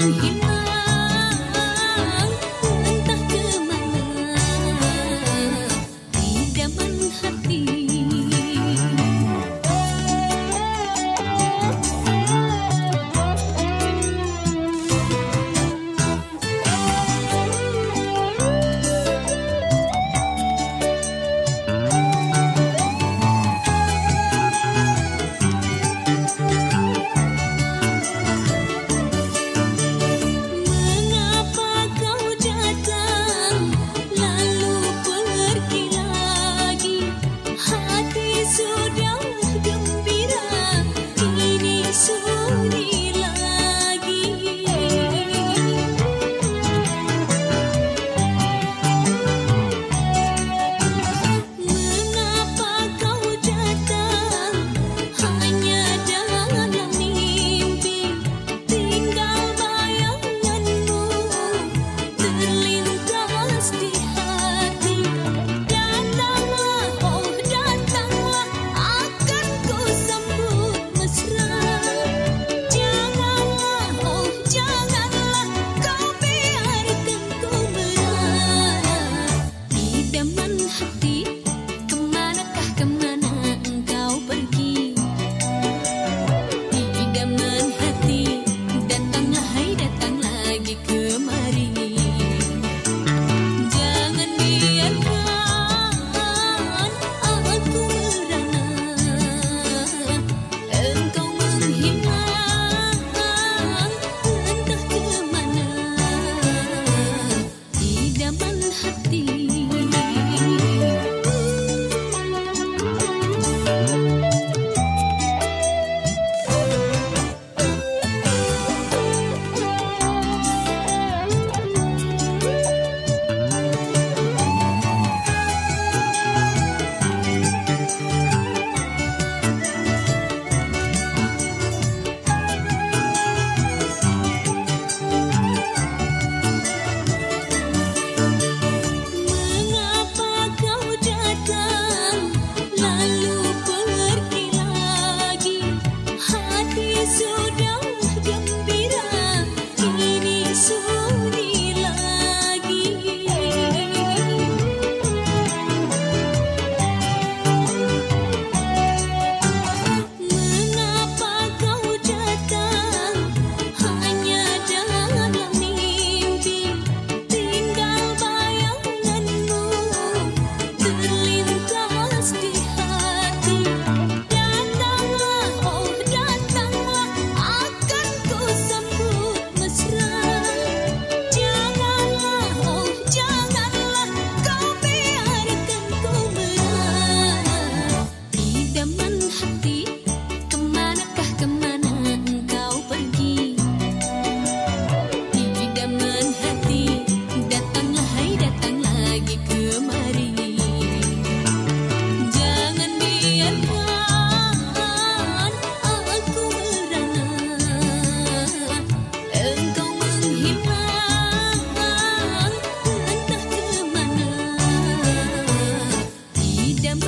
You.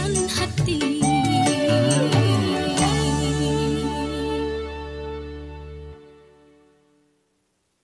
من حدي